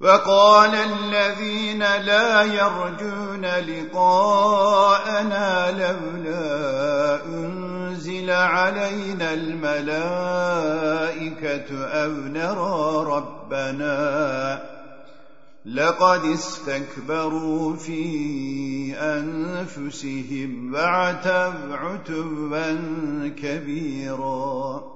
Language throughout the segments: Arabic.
وقال الذين لا يرجون لقاءنا لولا أنزل علينا الملائكة أو نرى ربنا لقد استكبروا في أنفسهم وعتوا عتوا كبيراً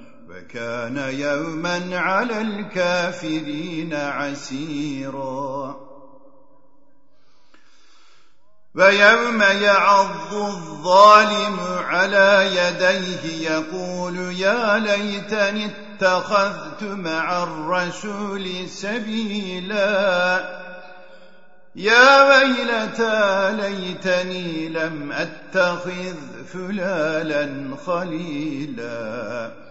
وكان يوما على الكافرين عسيرا. ويوم يعض الظالم على يديه يقول يا ليتني اتخذت مع الرسول سبيلا. يا ويلتى ليتني لم أتخذ فلالا خليلا.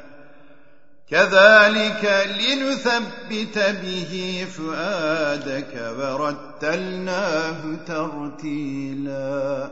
كذلك لنثبت به فؤادك ورتلناه ترتيلاً.